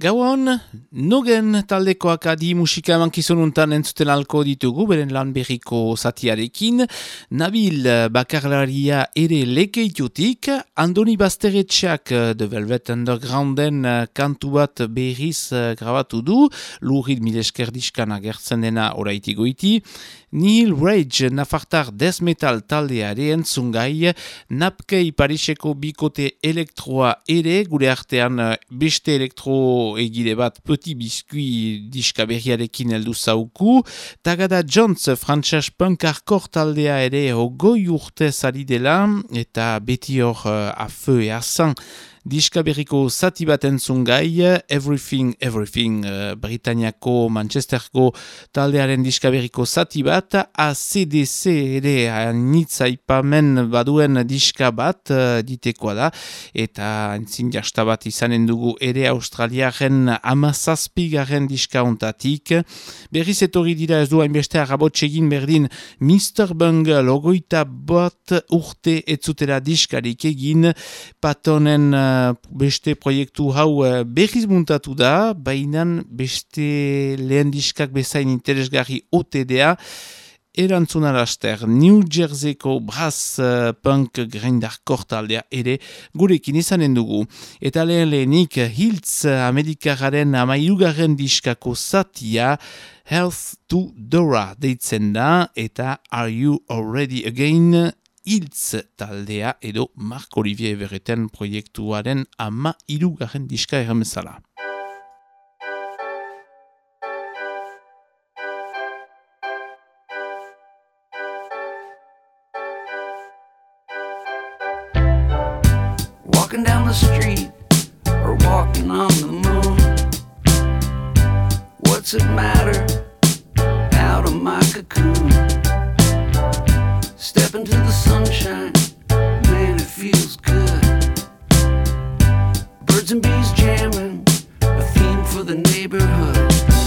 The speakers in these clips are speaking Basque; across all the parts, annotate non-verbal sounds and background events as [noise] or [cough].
Gauan, nogen taldekoak adi musika emankizununtan entzuten alko ditugu, beren lan berriko zatiarekin, Nabil Bakarlaria ere lekeitutik, Andoni Basteretxeak The Velvet Undergrounden kantu bat berriz grabatu du, lurid milesker diskan agertzen dena oraiti goiti, Neil Rage nafartar death metal taldeare entzungai, Napkei Pariseko bikote elektroa ere, gure artean beste elektro egile bat Petit Biscuit diska berriarekin heldu zauku, Tagada Jones frantxas punk hardcore taldea ere hogoi urte zari dela, eta beti hor uh, afeu eazan diska berriko zati bat entzun gai, Everything, Everything, uh, Britanniako, Manchesterko taldearen diska berriko zati bat, ACDC ere nitza ipamen baduen diska bat uh, ditekoa da, eta entzin jasta bat izanen dugu ere Australiaren amazazpigaren diska ontatik. Berriz etorri dira ez du hainbeste egin berdin Mr. Bungle ogoita bat urte etzutera diskarik egin patonen uh, beste proiektu hau uh, berriz muntatu da, baina beste lehen diskak bezain interesgarri OTDA, erantzun araster New Jerseyko brass uh, punk grindar taldea ere gurekin izanen dugu. Eta lehen lehenik Hiltz Amerikaren amairugarren diskako zatia Health to Dora deitzen da eta Are You Already Again Hiltz taldea edo Mark Olivier Evereten proiektuaren ama irugarren diska erremezala. Walking down the street or walking on the moon. What's it matter? Out of my cocoon. Step into the sunshine, man, it feels good. Birds and bees jamming, a theme for the neighborhood.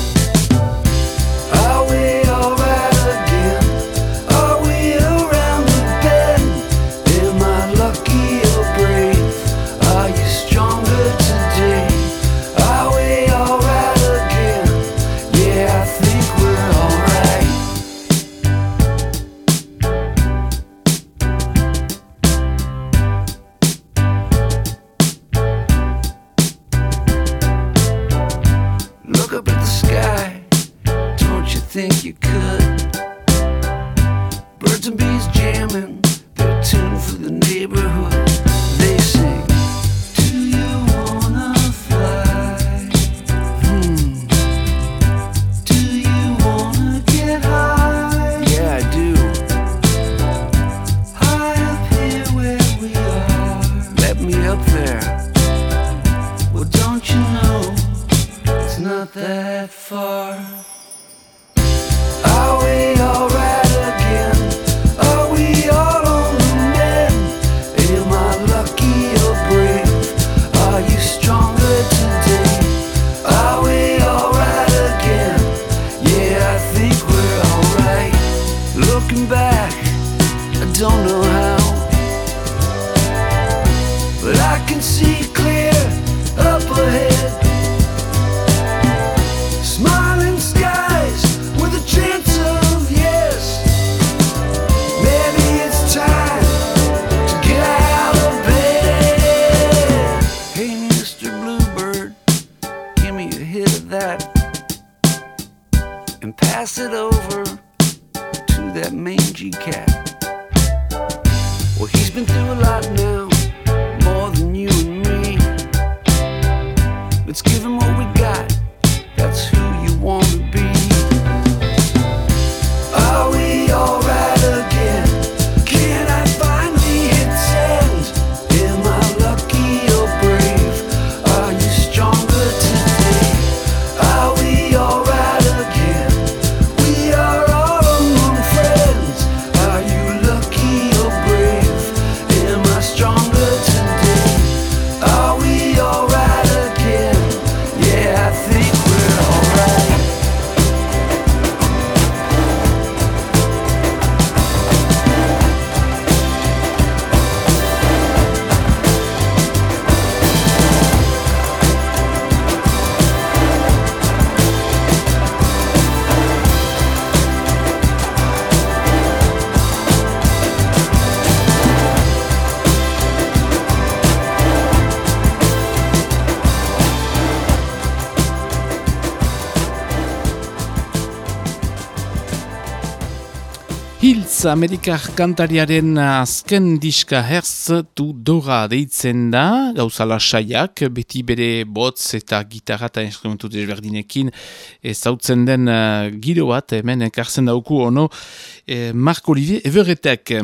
Amerikar kantariaren azken diska herz tu dora deitzen da, gauza lasaiak, beti bere botz eta gitarra eta instrumentu desberdinekin ezautzen den uh, giro bat, hemen ekartzen dauku ono, eh, Marc Olivier Everetek.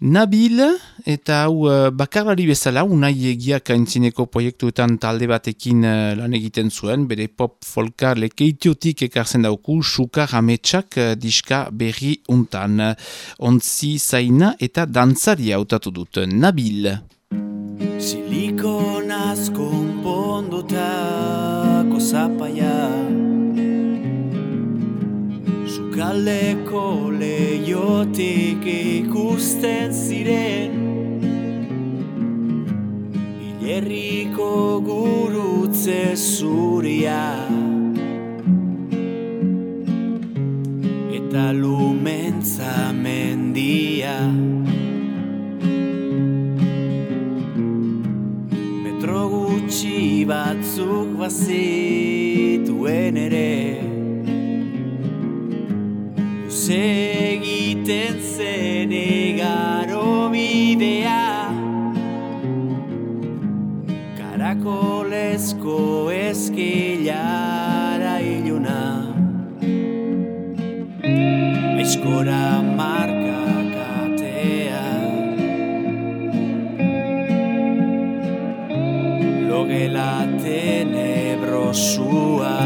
Nabil eta hau uh, bakarlari bezala unai egiak aintzineko proiektuetan talde batekin uh, lan egiten zuen, bere pop folka lekeitiotik ekartzen dauku sukar ametsak uh, diska berri untan. Ontzi zaina eta dantzari hautatu dut. Nabil. Silikonaz konpondutako zapaia Sukaldeko leiotik ikusten ziren. Ilerriko gurutze zuria. Eta lumentza mendia. Metro gutxi batzuk bazituen ere egiten zen egaro bidea Karakolezko eskilara iluna. Aizkora marka katea. Logela tenebrosua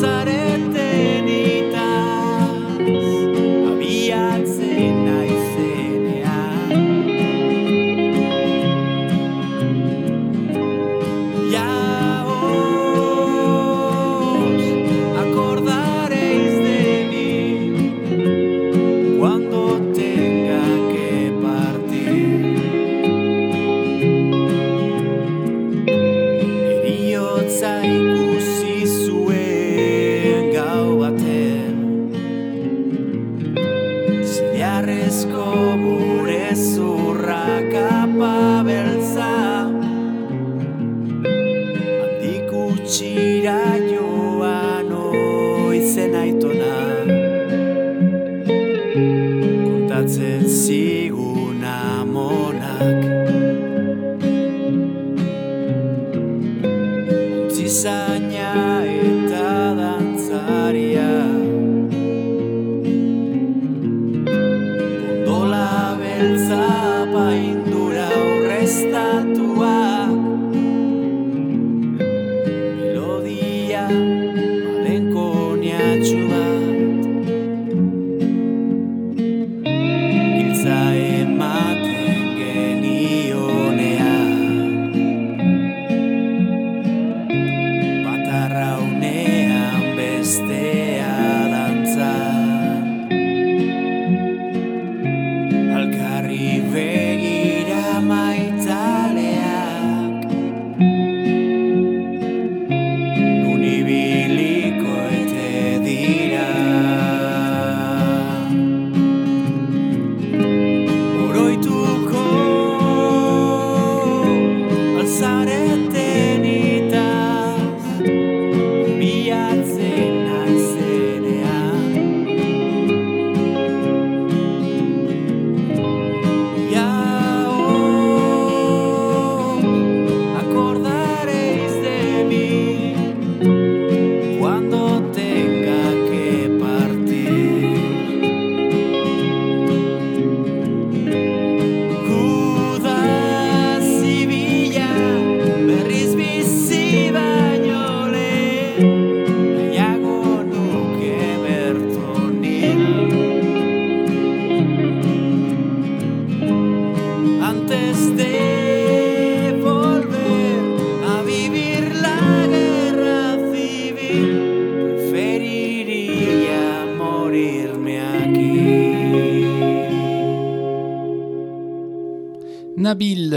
pensaré.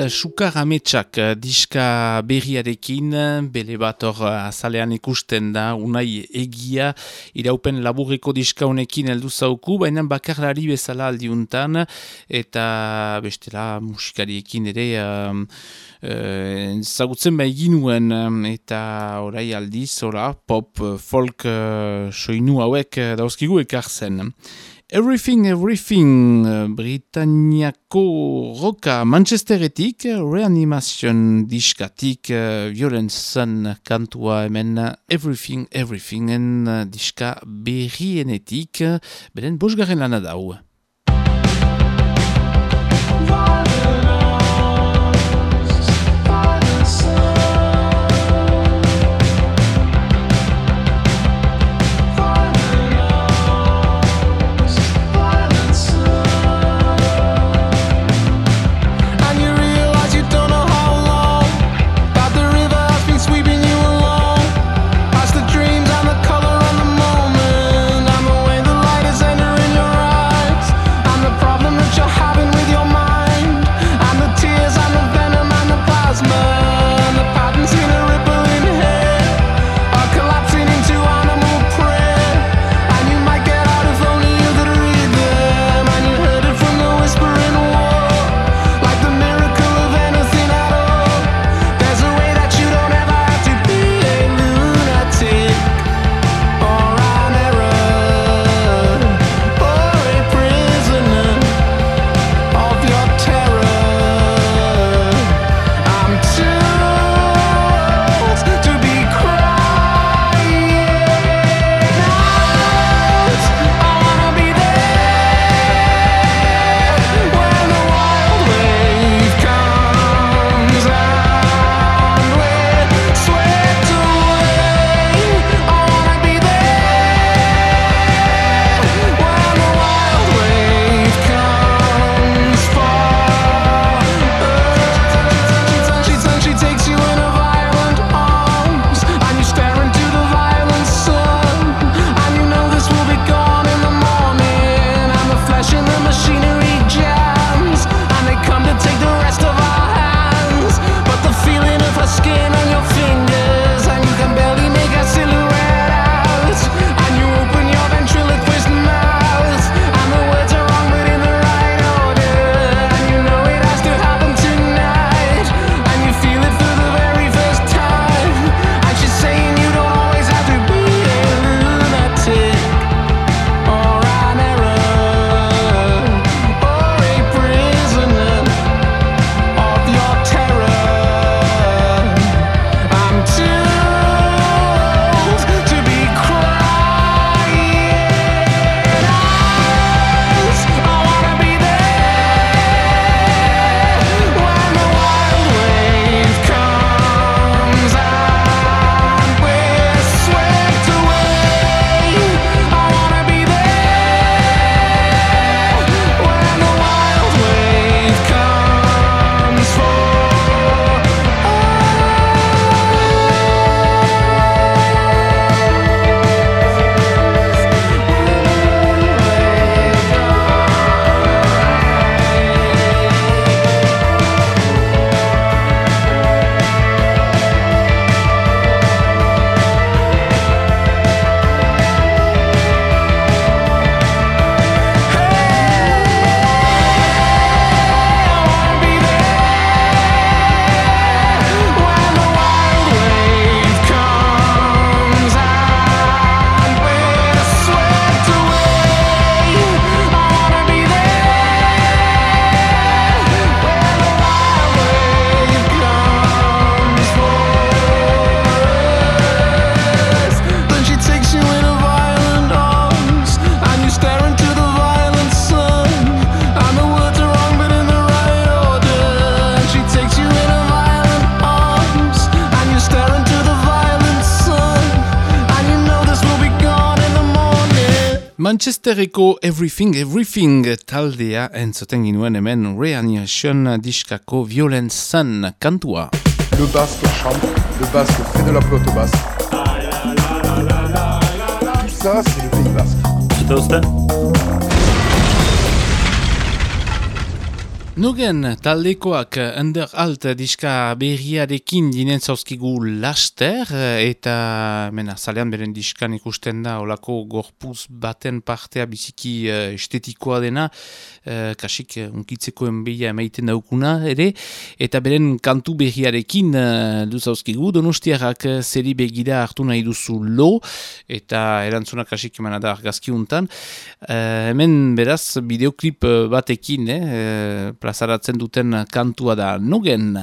Sukar Ametsak eh, diska berriarekin, bele bat hor eh, azalean ikusten da, unai egia, iraupen laburreko diska honekin heldu zauku, baina bakarlari bezala aldiuntan, eta bestela musikariekin ere um, um, eh, zagutzen ba eginuen, eta orai aldiz, ora, pop, folk, uh, soinu hauek dauzkigu ekartzen. zen. Everything Everything Britaniako roka Manchesteretik reanimation diskatik uh, violentzan kantua hemen Everything Everythingen uh, diska berrienetik beren bosgarren lana dau. Manchesterreko Everything Everything taldea entzuten ginuen hemen Reanimation diskako Violent Sun kantua. Le basque chambre, le basque fait de la flotte basque. Tout ça, c'est le pays basque. Nugen taldekoak under alt diska berriarekin dinen zauzkigu laster eta mena zalean beren diskan ikusten da olako gorpuz baten partea biziki uh, estetikoa dena uh, kasik uh, unkitzeko enbeia emaiten daukuna ere eta beren kantu berriarekin uh, du zauzkigu donostiarrak zeri begira hartu nahi duzu lo eta erantzuna kasik emana da argazkiuntan uh, hemen beraz bideoklip batekin eh, plazaratzen duten kantua da nugen.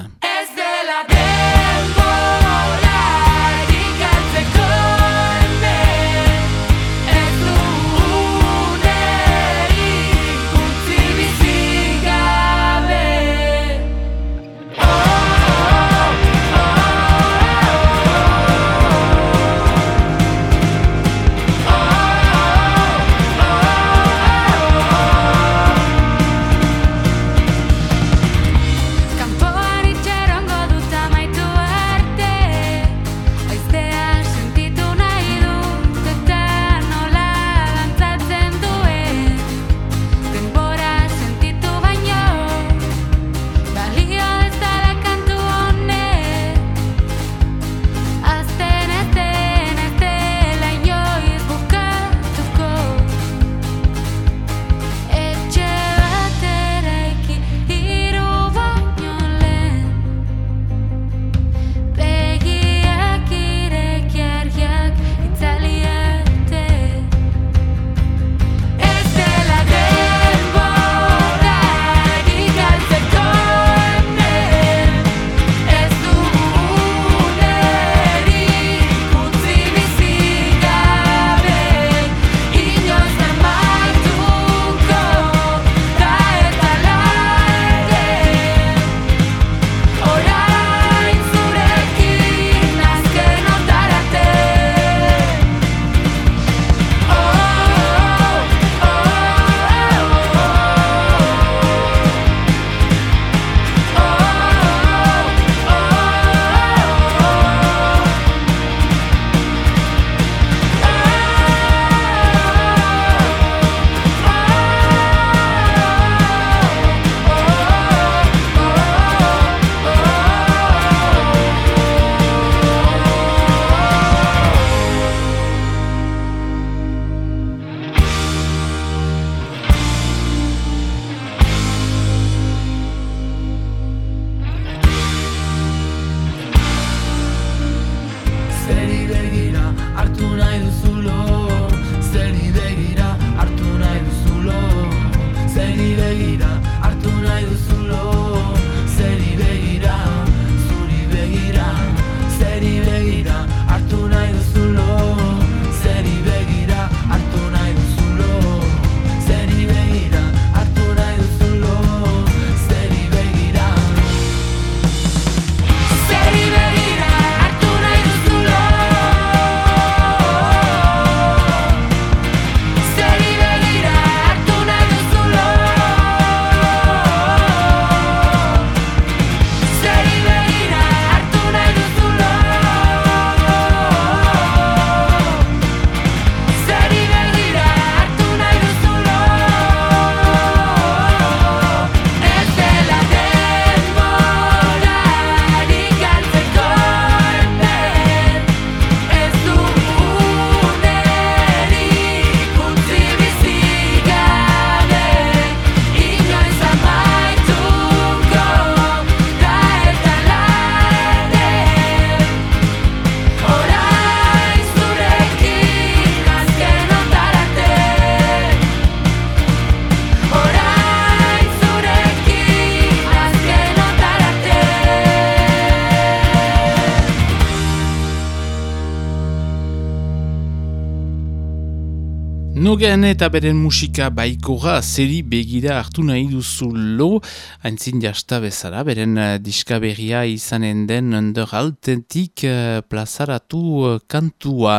Nugen eta beren musika baikora zeri begira hartu nahi duzu lo, haintzin jasta bezala, beren uh, diska berria izanen den under altetik uh, plazaratu uh, kantua.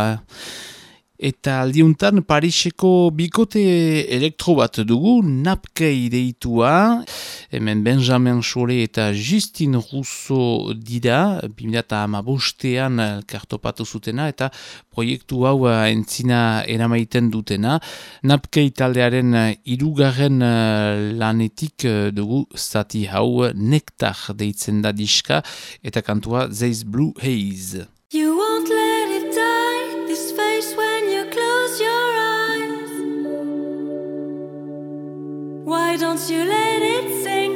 Eta aldiuntan Pariseko bikote elektro bat dugu, napkei deitua, hemen Benjamin Chole eta Justin Rousseau dira, 2000 eta kartopatu zutena, eta proiektu hau entzina eramaiten dutena. Napkei taldearen irugarren eh, lanetik eh, dugu zati hau, nektar deitzen da diska, eta kantua Zeiz Blue Haze. don't you let it sing.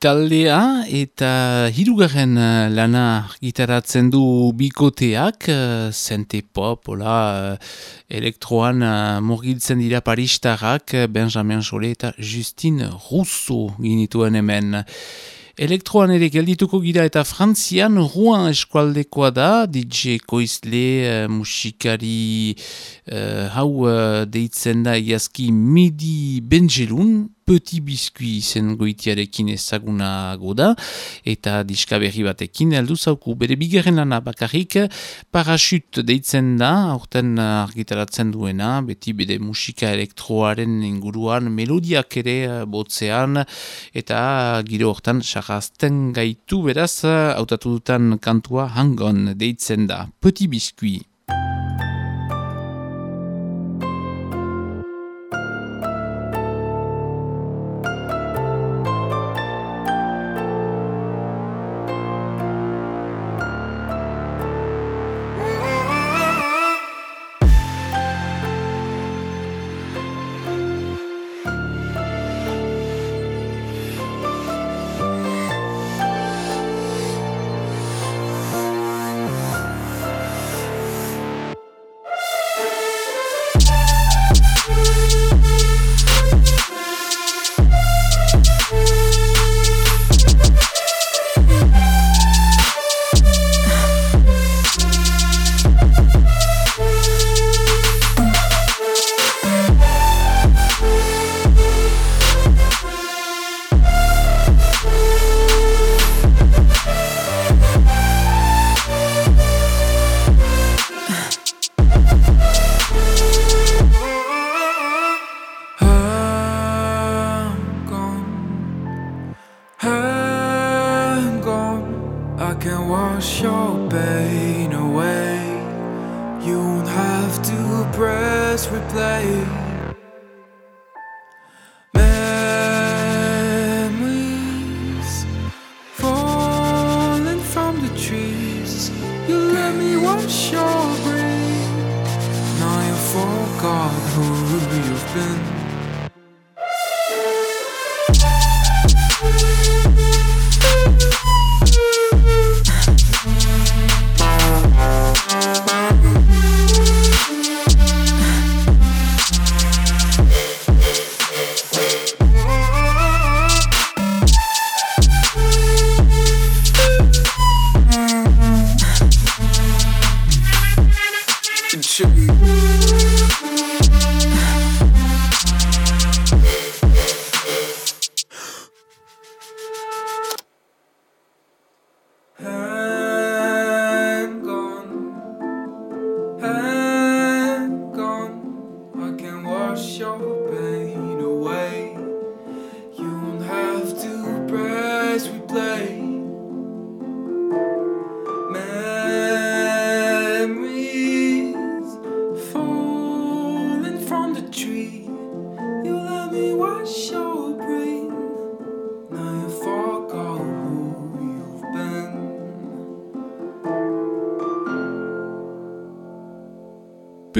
Taldea eta hirugarren eh, lana gitaratzen du bikoteak, eh, zente pop, ola, eh, elektroan eh, murgiltzen dira paristarrak, eh, Benjamin Jolet eta Justine Rousseau ginituen hemen. Elektroan ere geldituko gira eta Frantzian Rouen eskualdekoa da, DJ Koizle eh, musikari eh, hau eh, deitzen da iazki Midi Benjelun, Petit Biscuit zen goitiarekin ezagunago da, eta diska berri batekin heldu zauku. Bere bigarren lana bakarrik, parachut deitzen da, aurten argitaratzen duena, beti bere musika elektroaren inguruan, melodiak ere eh, botzean, eta giro hortan sarrazten gaitu beraz, hautatu dutan kantua hangon deitzen da. Petit Biscuit. should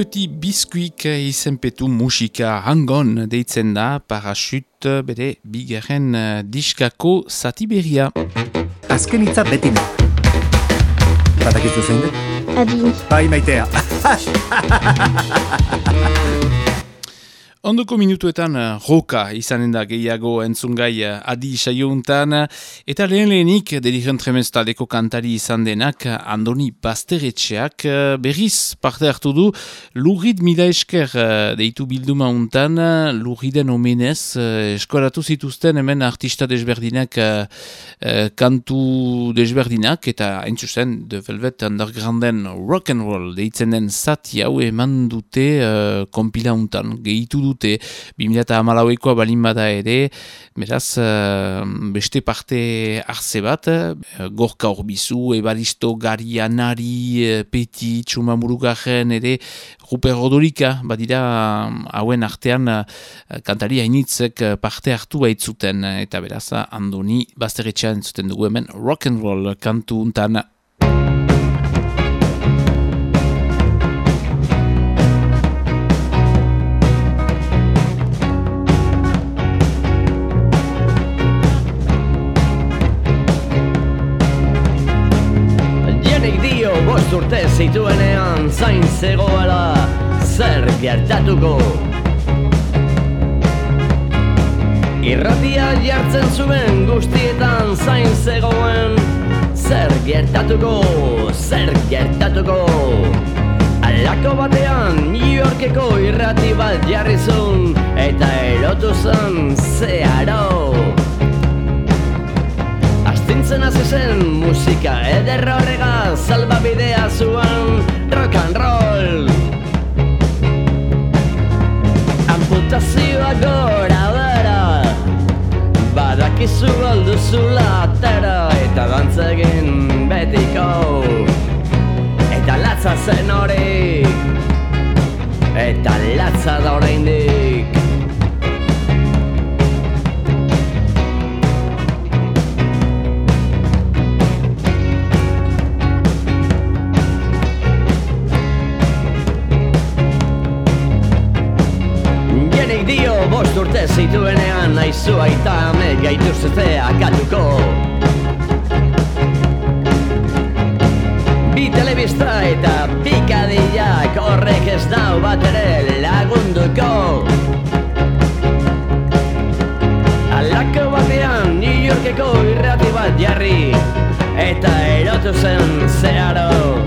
Petit Biskuik izenpetu musika hangon deitzen da parachut bere bigarren eh, diskako zati berria. Azken hitza beti ne. Badakizu zein den? Adi, Bai maitea. [laughs] Ondoko minutuetan eh, roka izanen da gehiago entzungai eh, adi saiountan eta lehen lehenik dirigen tremestaldeko kantari izan denak Andoni Basteretxeak eh, berriz parte hartu du Lurrid Mila Esker eh, deitu bilduma untan Lurriden omenez eh, eskoratu zituzten hemen artista desberdinak eh, eh, kantu desberdinak eta zuzen The Velvet Undergrounden rock and roll deitzen den zati hau eman dute kompila untan. Gehitu dute. 2008koa balin bada ere beraz uh, beste parte arze bat uh, gorka horbizu, ebaristo garianari uh, peti, txuma murugarren ere Ruper Rodorika badira hauen artean kantari hainitzek parte hartu baitzuten. Eta beraz Andoni bazteretxean zuten dugu hemen rock and roll kantu untan zituenean zain zegoela zer gertatuko. Irratia jartzen zuen guztietan zain zegoen Zer gertatuko, zer gertatuko. Alako batean New Yorkeko irrati bat jarri zuen Eta erotu zen zeharo Astintzen hasi zen musika eder horrega Salbabidea zuen rock and roll. Amputazioa gora bera Badakizu alduzula atera Eta dantza egin betiko. Eta latza zen hori Eta latza da oraindik Jenik dio bost urte zituenean Aizu aita ame gaituzte akatuko Bi telebista eta pikadillak horrek ez dau bat ere lagunduko. Alako batean New Yorkeko irrati bat jarri Eta erotu zen zeharo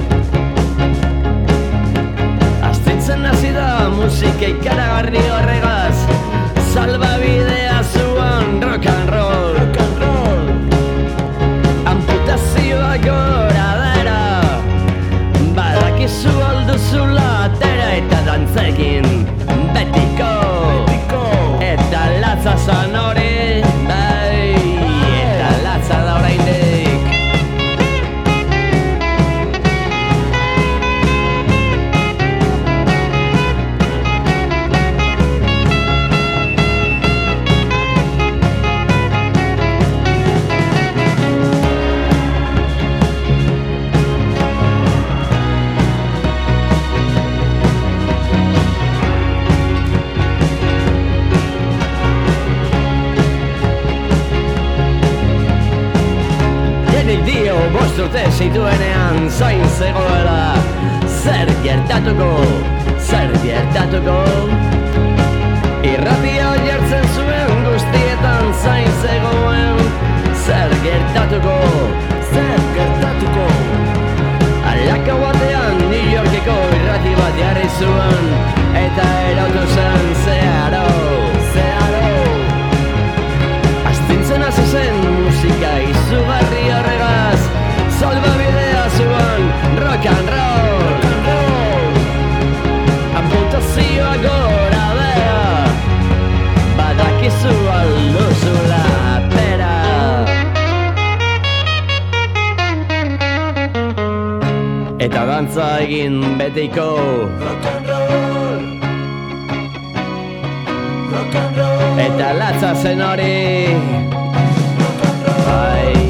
latza zen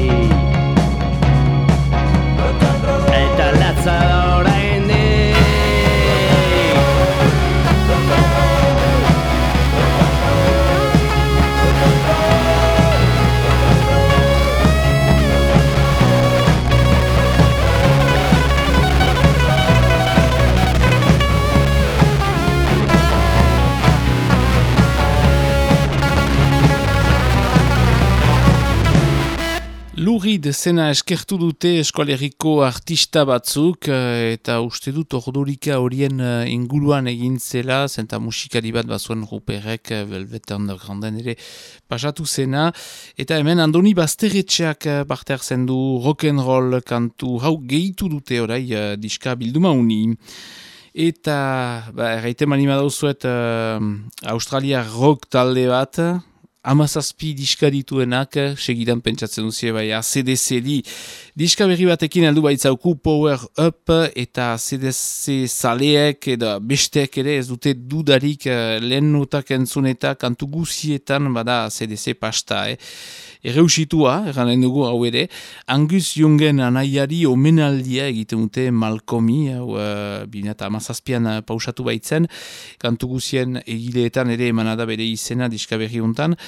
Lurid zena eskertu dute eskualeriko artista batzuk eh, eta uste dut ordurika horien eh, inguruan egin zela, zenta musikari bat bazuen ruperek eh, Velvet Undergrounden ere pasatu zena. Eta hemen andoni bazterretxeak parte hartzen du rock'n'roll kantu hau gehitu dute orai diska bilduma uni. Eta, ba, erraiten mani badauzuet, uh, Australia rock talde bat, amazazpi diska dituenak, segidan pentsatzen duzie bai ACDC di, diska berri batekin heldu baitzauku Power Up eta CDC zaleek edo besteek ere ez dute dudarik eh, lehen notak entzun eta kantu guzietan bada CDC pasta, eh. Erreusitua, erranen dugu hau ere, Angus Jungen anaiari omenaldia egiten dute Malkomi, hau eh, uh, binata amazazpian eh, pausatu baitzen, kantuguzien egileetan ere emanada bere izena diskaberri hontan,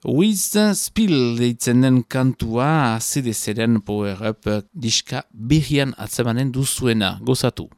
With Spill deitzen den kantua ACDC-ren Power Up eh, diska berrian atzemanen duzuena, gozatu.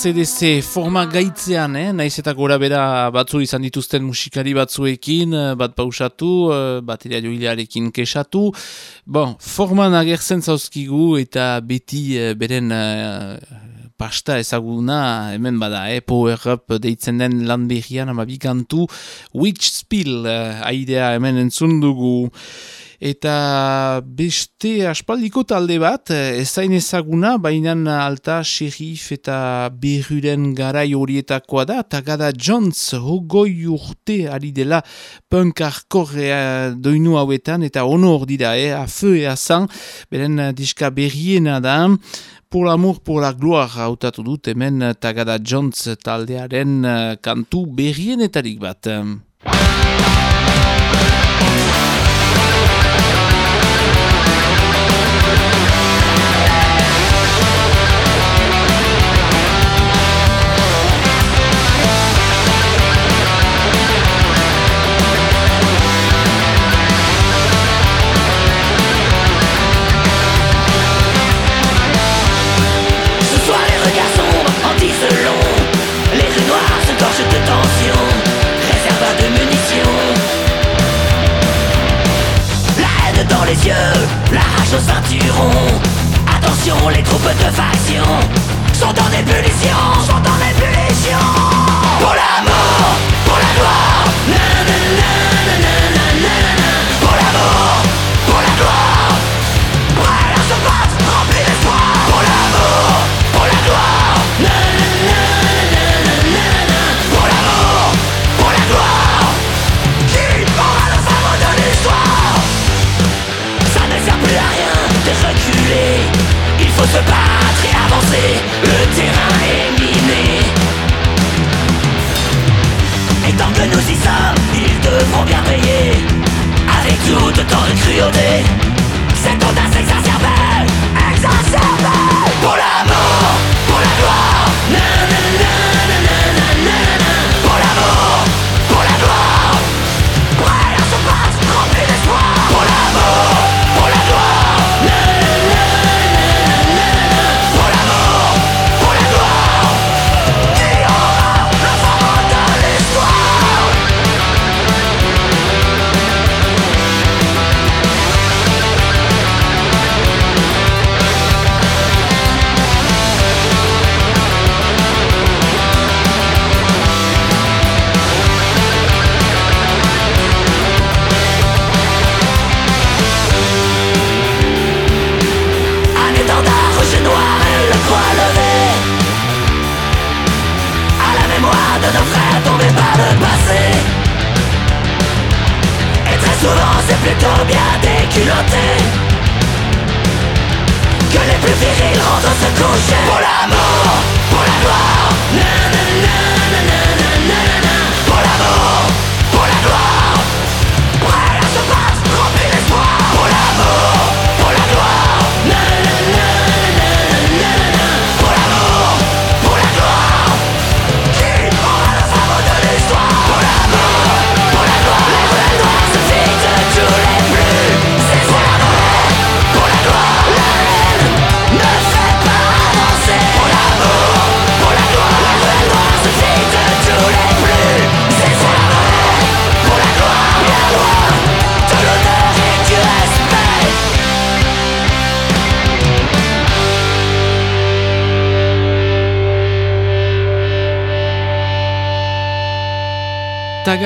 CDC forma gaitzean, eh? naiz eta gora bera batzu izan dituzten musikari batzuekin, eh, bat pausatu, eh, bateria joilearekin kesatu. Bon, forman agertzen zauzkigu eta beti eh, beren uh, pasta ezaguna, hemen bada, eh? power up deitzen den lan behirian, ama bikantu, witch spill uh, aidea hemen entzundugu eta beste aspaldiko talde bat, eh, ezain ezaguna, baina alta xerif eta berruren garai horietakoa da, eta gada Jones hogoi urte ari dela punk arkorrea eh, doinu hauetan, eta honor dira, eh? afe eazan, beren eh, diska berriena da, Por l'amor, por la gloire hautatu dut hemen Tagada Jones taldearen kantu berrienetarik bat. les yeux, la rage au ceinturon. Attention, les troupes de faction sont en ébullition, sont en ébullition. Pour la mort, pour la gloire, nanana. Le terrain est miné. Et tant que nous y sommes Ils devront bien payer Avec tout autant de cruauté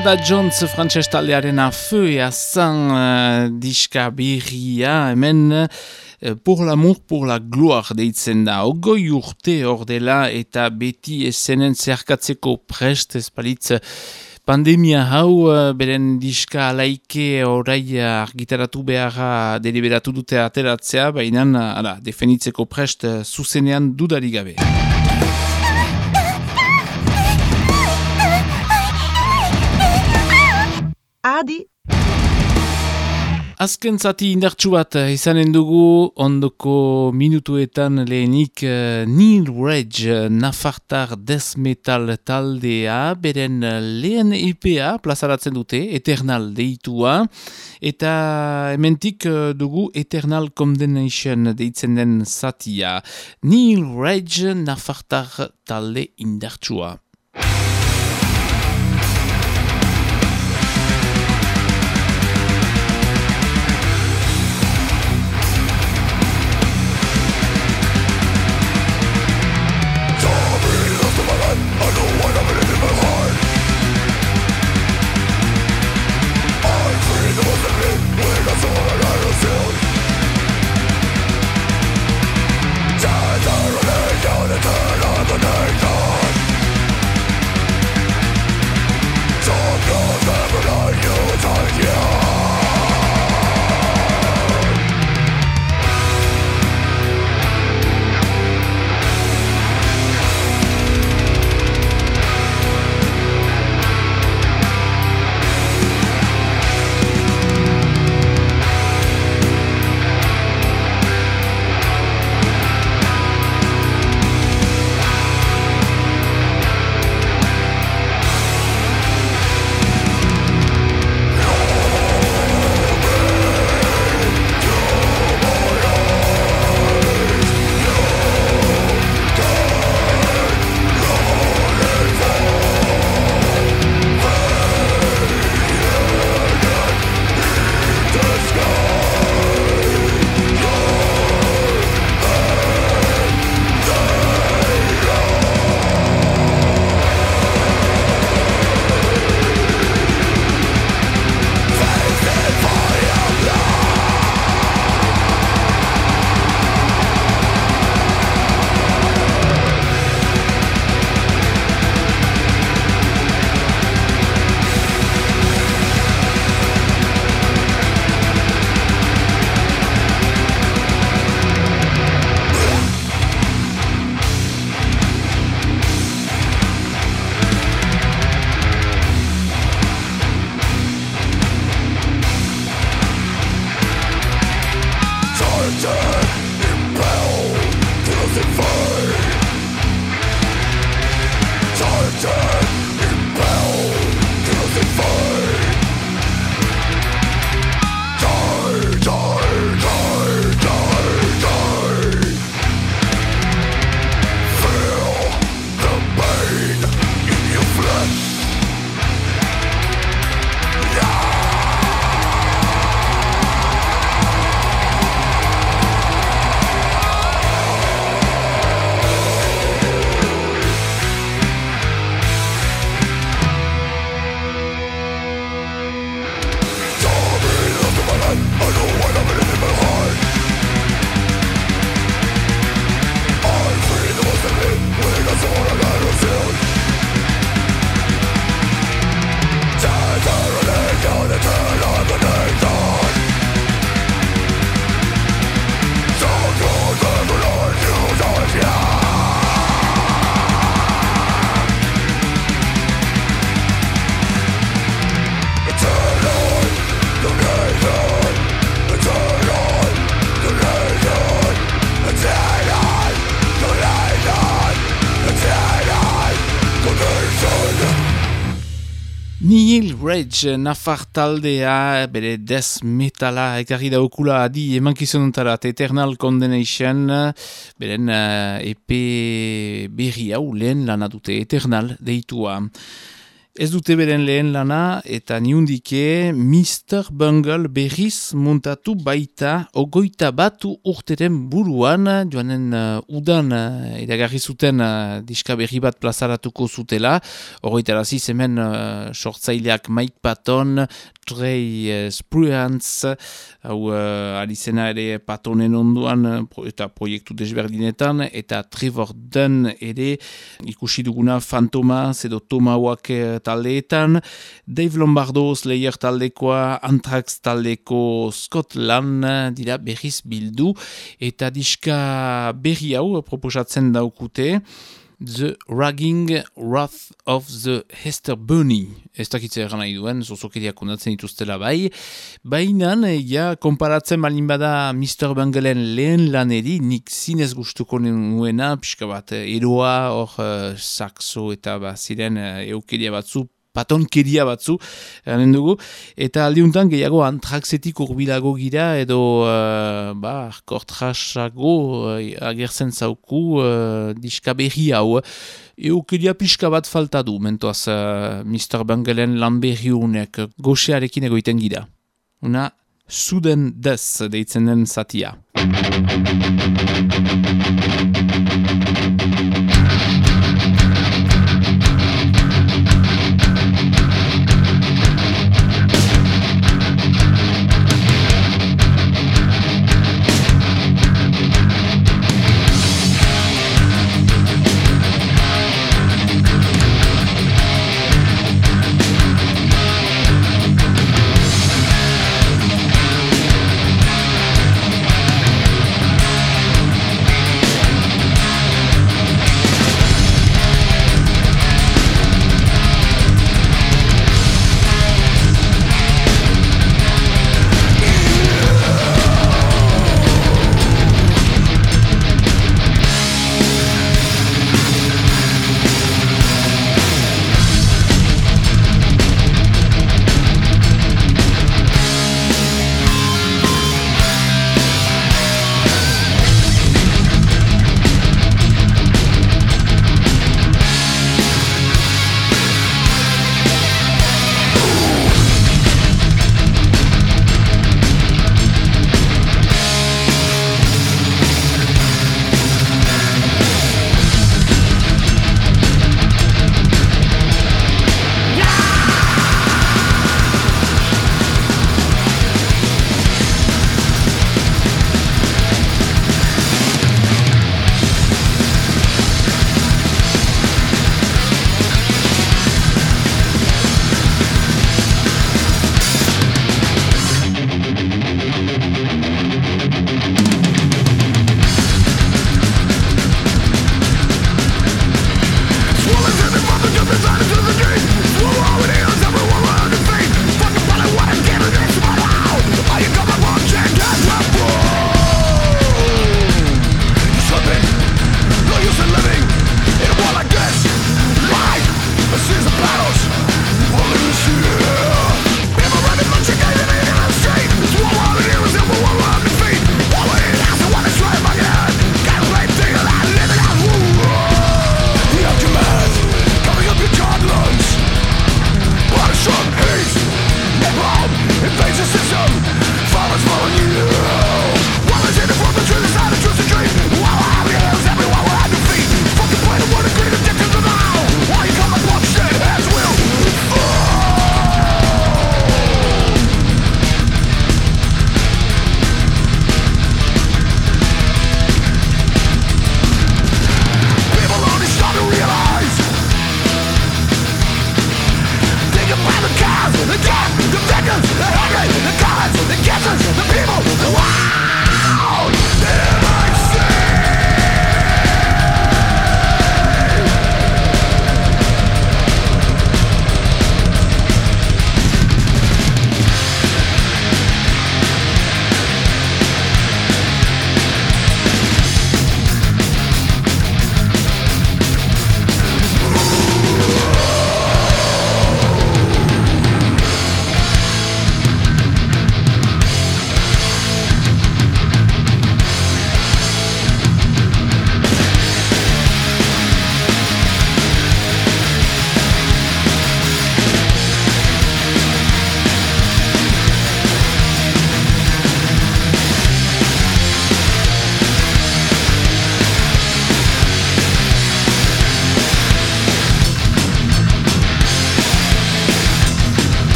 Tagada Jones frantses taldearen afeuea zan uh, diska berria hemen uh, Pour l'amour, pour la gloire deitzen da. Ogoi urte hor dela eta beti esenen zeharkatzeko prest ezpalitz pandemia hau uh, beren diska alaike orai argitaratu beharra deliberatu dute ateratzea, baina definitzeko prest zuzenean dudari gabe. Adi, Azken zati indartsu bat eh, izanen dugu ondoko minutuetan lehenik uh, Neil Reg eh, Nafartar Death Metal taldea beren eh, lehen EPA plazaratzen dute Eternal deitua. Eta hementik eh, dugu Eternal Condemnation deitzen den zatia. Neil Reg Nafartar talde indartsua. Rage nafar taldea bere death metala ekarri daukula adi emankizunetara Eternal Condemnation beren uh, EP berri hau lehen dute Eternal deitua. Ez dute beren lehen lana eta niundike Mr. Bungle berriz montatu baita ogoita batu urteren buruan joanen uh, udan uh, edagarri zuten uh, diska berri bat plazaratuko zutela ogoita raziz hemen uh, sortzaileak Mike Patton Trey uh, Spruance hau uh, alizena ere patonen onduan uh, pro, eta proiektu desberdinetan eta Trevor Dunn ere ikusi duguna Fantoma edo Tomahawk uh, taldeetan, Dave Lombardo Slayer taldekoa, Anthrax taldeko Scotland dira berriz bildu, eta diska berri hau proposatzen daukute, The Ragging Wrath of the Hester Bunny. Ez dakitze eran nahi duen, zozokeriak ondatzen dituztela bai. Baina, ja, konparatzen balin bada Mr. Bangelen lehen laneri, nik zinez gustuko nuena, pixka bat, eroa, hor, uh, saxo eta ba, ziren uh, eukeria batzu, patonkeria batzu, garen dugu, eta aldiuntan gehiago antraxetik urbilago gira, edo, uh, ba, kortrasago uh, agertzen zauku uh, diska berri hau. Eukeria pixka bat falta du, mentoaz uh, Mr. Bangelen lan berri unek goxearekin egoiten gira. Una, Suden dez deitzen den zatia.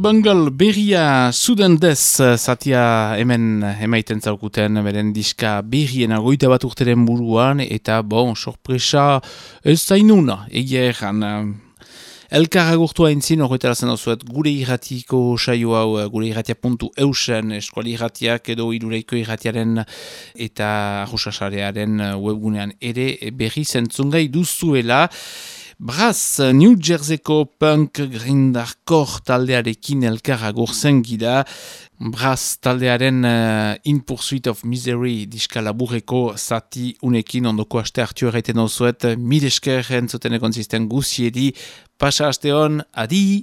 Bungle berria Sudan Dez zatia hemen emaiten zaukuten beren diska berrien agoita bat urteren buruan eta bon, sorpresa ez zainuna egia erran eh, Elkar agurtua entzin horretara zen osuet gure irratiko saio hau eh, gure irratia puntu eusen eskuali irratiak edo irureiko irratiaren eta ahusasarearen eh, webgunean ere berri zentzungai duzuela Braz, New Jerseyko punk grindakor taldearekin elkarra gorzen gira. Braz taldearen uh, In Pursuit of Misery diska laburreko zati unekin ondoko aste hartu erraiten osuet. Mil esker entzuten ekonsisten guziedi. Pasa aste hon, adi!